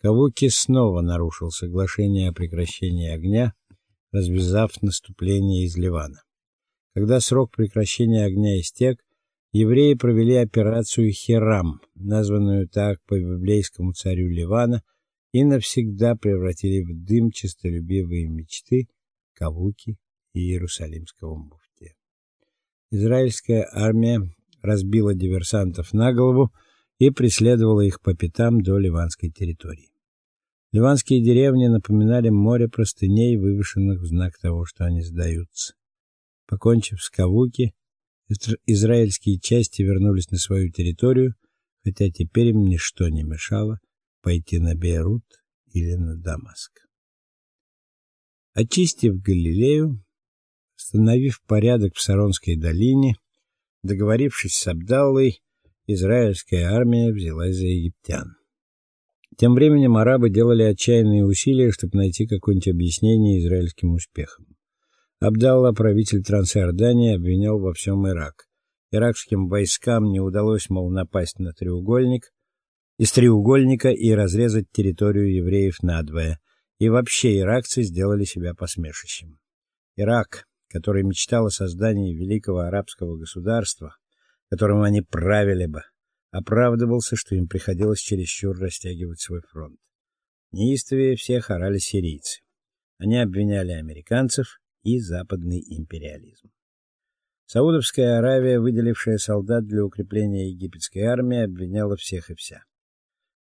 Кавуки снова нарушил соглашение о прекращении огня, развязав наступление из Ливана. Когда срок прекращения огня истек, евреи провели операцию Хирам, названную так по библейскому царю Ливана, и навсегда превратили в дым честолюбивые мечты Кавуки и Иерусалимского муфтия. Израильская армия разбила диверсантов на голову и преследовала их по пятам до ливанской территории. Ливанские деревни напоминали море простыней, вывешенных в знак того, что они сдаются. Покончив с Кавуки, израильские части вернулись на свою территорию, хотя теперь им ничто не мешало пойти на Бейрут или на Дамаск. Очистив Галилею, установив порядок в Саронской долине, договорившись с Абдаллой, израильская армия взялась за египтян. Тем временем арабы делали отчаянные усилия, чтобы найти какое-нибудь объяснение израильским успехам. Абдалла, правитель Трансиордании, обвинял во всем Ирак. Иракским войскам не удалось, мол, напасть на треугольник, из треугольника и разрезать территорию евреев надвое. И вообще иракцы сделали себя посмешищем. Ирак, который мечтал о создании великого арабского государства, которым они правили бы, оправдывался, что им приходилось чересчур растягивать свой фронт. Неистовее всех орали сирийцы. Они обвиняли американцев и западный империализм. Саудовская Аравия, выделившая солдат для укрепления египетской армии, обвиняла всех и вся.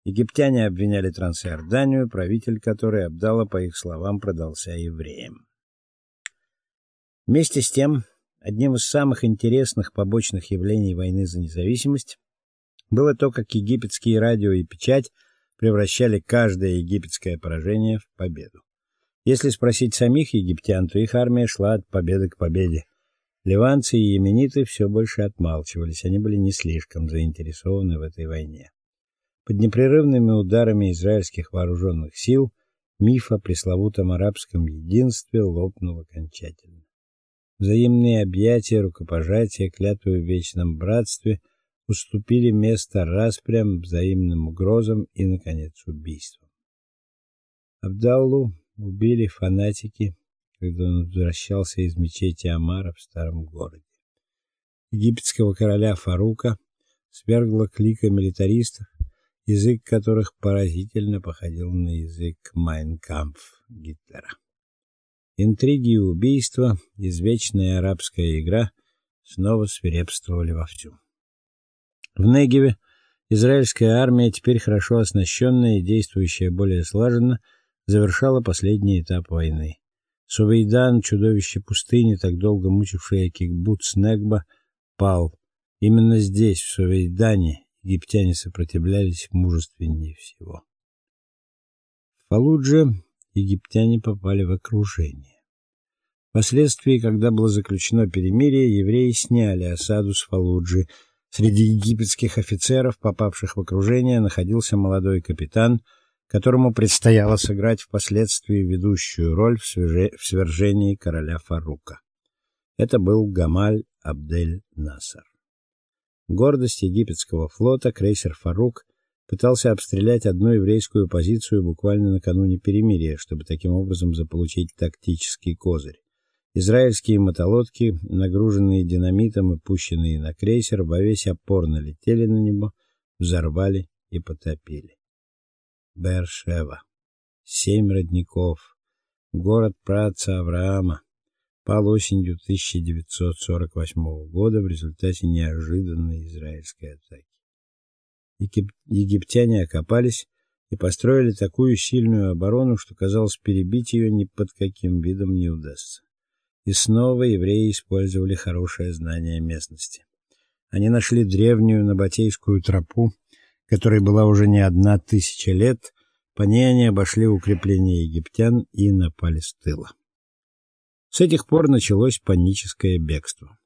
Египтяне обвиняли Трансиорданию, правитель которой Абдалла, по их словам, продался евреям. Вместе с тем, одним из самых интересных побочных явлений войны за независимость было то, как египетские радио и печать превращали каждое египетское поражение в победу. Если спросить самих египтян, то их армия шла от победы к победе. Ливанцы и йемениты все больше отмалчивались, они были не слишком заинтересованы в этой войне. Под непрерывными ударами израильских вооруженных сил миф о пресловутом арабском единстве лопнул окончательно. Взаимные объятия, рукопожатия, клятвы в вечном братстве уступили место распрям, взаимным угрозам и, наконец, убийствам. Абдаллу убили фанатики, когда он возвращался из мечети Амара в старом городе. Египетского короля Фарука свергло клика милитаристов, язык которых поразительно походил на язык Майн кампф Гитлера. Интриги и убийства, извечная арабская игра снова свирепствовали вовсю. В Негеве израильская армия, теперь хорошо оснащенная и действующая более слаженно, завершала последний этап войны. Сувейдан, чудовище пустыни, так долго мучившее кибуц Негба, пал. Именно здесь, в Сувейдане, египтяне сопротивлялись мужественнее всего. В Фалудже египтяне попали в окружение. Впоследствии, когда было заключено перемирие, евреи сняли осаду с Фалуджи. Среди египетских офицеров, попавших в окружение, находился молодой капитан, которому предстояло сыграть впоследствии ведущую роль в, свержении короля Фарука. Это был Гамаль Абдель Насар. Гордость египетского флота, крейсер Фарук пытался обстрелять одну еврейскую позицию буквально накануне перемирия, чтобы таким образом заполучить тактический козырь. Израильские мотолодки, нагруженные динамитом и пущенные на крейсер, во весь опор налетели на него, взорвали и потопили. Бершева. Семь родников. Город праотца Авраама пал осенью 1948 года в результате неожиданной израильской атаки. Египтяне окопались и построили такую сильную оборону, что казалось, перебить ее ни под каким видом не удастся. И снова евреи использовали хорошее знание местности. Они нашли древнюю набатейскую тропу, которой была уже не одна тысяча лет, по ней они обошли укрепления египтян и напали с тыла. С этих пор началось паническое бегство.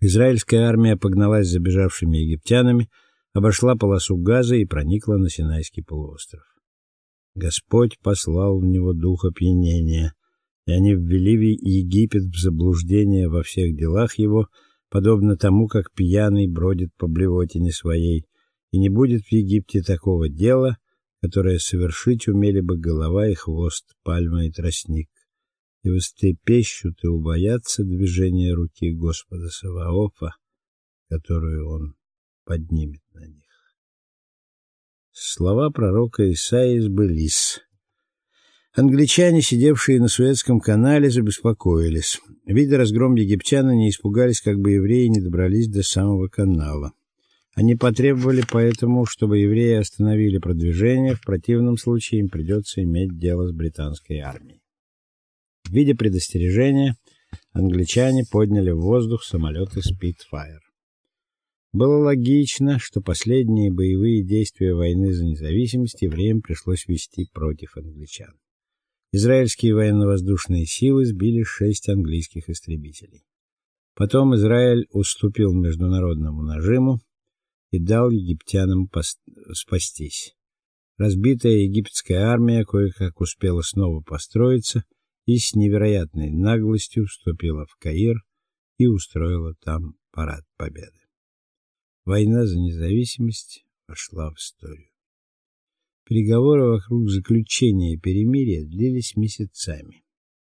Израильская армия погналась за бежавшими египтянами, обошла полосу Газа и проникла на Синайский полуостров. Господь послал в него дух опьянения, и они ввели Египет в заблуждение во всех делах его, подобно тому, как пьяный бродит по блевотине своей, и не будет в Египте такого дела, которое совершить умели бы голова и хвост, пальма и тростник, и вострепещут и убоятся движения руки Господа Саваофа, которую он поднимет на них. Слова пророка Исаии сбылись. Англичане, сидевшие на Суэцком канале, забеспокоились. Видя разгром египтян, они испугались, как бы евреи не добрались до самого канала. Они потребовали поэтому, чтобы евреи остановили продвижение, в противном случае им придется иметь дело с британской армией. В виде предостережения англичане подняли в воздух самолеты Spitfire. Было логично, что последние боевые действия войны за независимость евреям пришлось вести против англичан. Израильские военно-воздушные силы сбили шесть английских истребителей. Потом Израиль уступил международному нажиму, и дал египтянам спастись. Разбитая египетская армия кое-как успела снова построиться и с невероятной наглостью вступила в Каир и устроила там парад победы. Война за независимость вошла в историю. Переговоры вокруг заключения перемирия длились месяцами.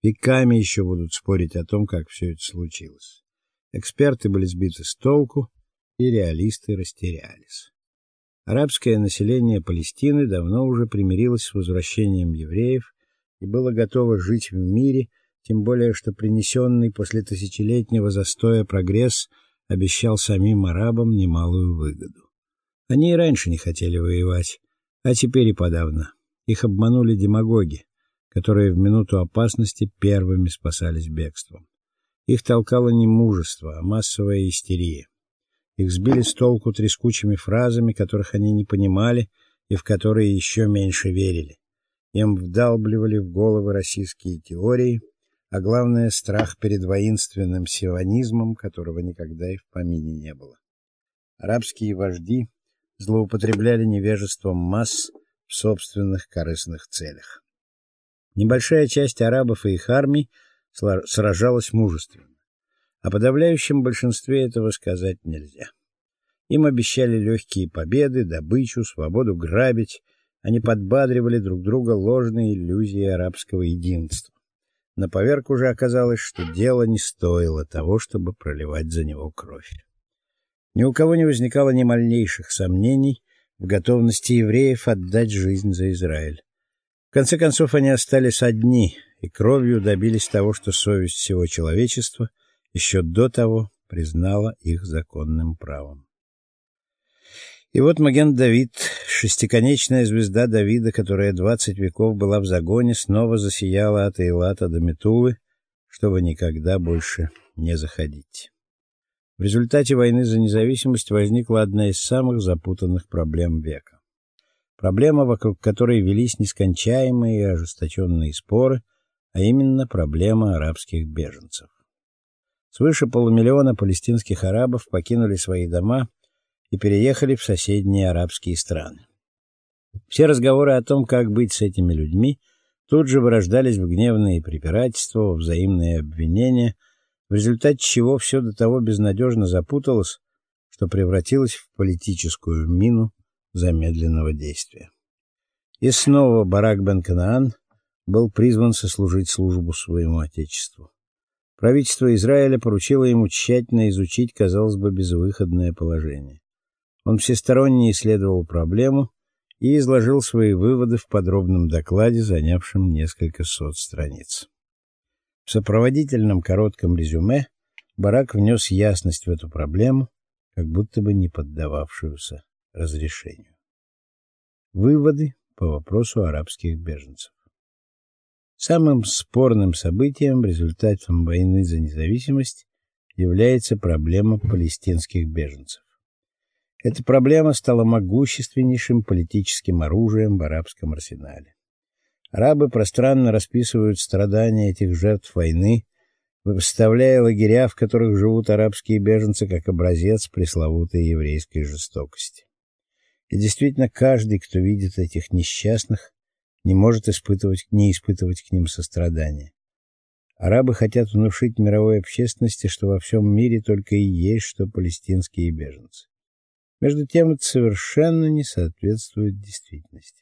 Веками еще будут спорить о том, как все это случилось. Эксперты были сбиты с толку, и реалисты растерялись. Арабское население Палестины давно уже примирилось с возвращением евреев и было готово жить в мире, тем более что принесенный после тысячелетнего застоя прогресс обещал самим арабам немалую выгоду. Они и раньше не хотели воевать, а теперь и подавно. Их обманули демагоги, которые в минуту опасности первыми спасались бегством. Их толкало не мужество, а массовая истерия. Их сбили с толку трескучими фразами, которых они не понимали и в которые еще меньше верили. Им вдалбливали в головы российские теории, а главное страх перед воинственным сионизмом, которого никогда и в помине не было. Арабские вожди злоупотребляли невежеством масс в собственных корыстных целях. Небольшая часть арабов и их армий сражалась мужественно. О подавляющем большинстве этого сказать нельзя. Им обещали легкие победы, добычу, свободу грабить. Они подбадривали друг друга ложной иллюзией арабского единства. На поверку же оказалось, что дело не стоило того, чтобы проливать за него кровь. Ни у кого не возникало ни малейших сомнений в готовности евреев отдать жизнь за Израиль. В конце концов они остались одни и кровью добились того, что совесть всего человечества — еще до того признала их законным правом. И вот Маген Давид, шестиконечная звезда Давида, которая двадцать веков была в загоне, снова засияла от Эйлата до Метулы, чтобы никогда больше не заходить. В результате войны за независимость возникла одна из самых запутанных проблем века. Проблема, вокруг которой велись нескончаемые и ожесточенные споры, а именно проблема арабских беженцев. Свыше полумиллиона палестинских арабов покинули свои дома и переехали в соседние арабские страны. Все разговоры о том, как быть с этими людьми, тут же вырождались в гневные препирательства, взаимные обвинения, в результате чего все до того безнадежно запуталось, что превратилось в политическую мину замедленного действия. И снова Барак бен Канаан был призван сослужить службу своему отечеству. Правительство Израиля поручило ему тщательно изучить, казалось бы, безвыходное положение. Он всесторонне исследовал проблему и изложил свои выводы в подробном докладе, занявшем несколько сот страниц. В сопроводительном коротком резюме Барак внес ясность в эту проблему, как будто бы не поддававшуюся разрешению. Выводы по вопросу арабских беженцев. Самым спорным событием, результатом войны за независимость, является проблема палестинских беженцев. Эта проблема стала могущественнейшим политическим оружием в арабском арсенале. Арабы пространно расписывают страдания этих жертв войны, выставляя лагеря, в которых живут арабские беженцы, как образец пресловутой еврейской жестокости. И действительно, каждый, кто видит этих несчастных, не может испытывать, не испытывать к ним сострадания. Арабы хотят внушить мировой общественности, что во всем мире только и есть что палестинские беженцы. Между тем это совершенно не соответствует действительности.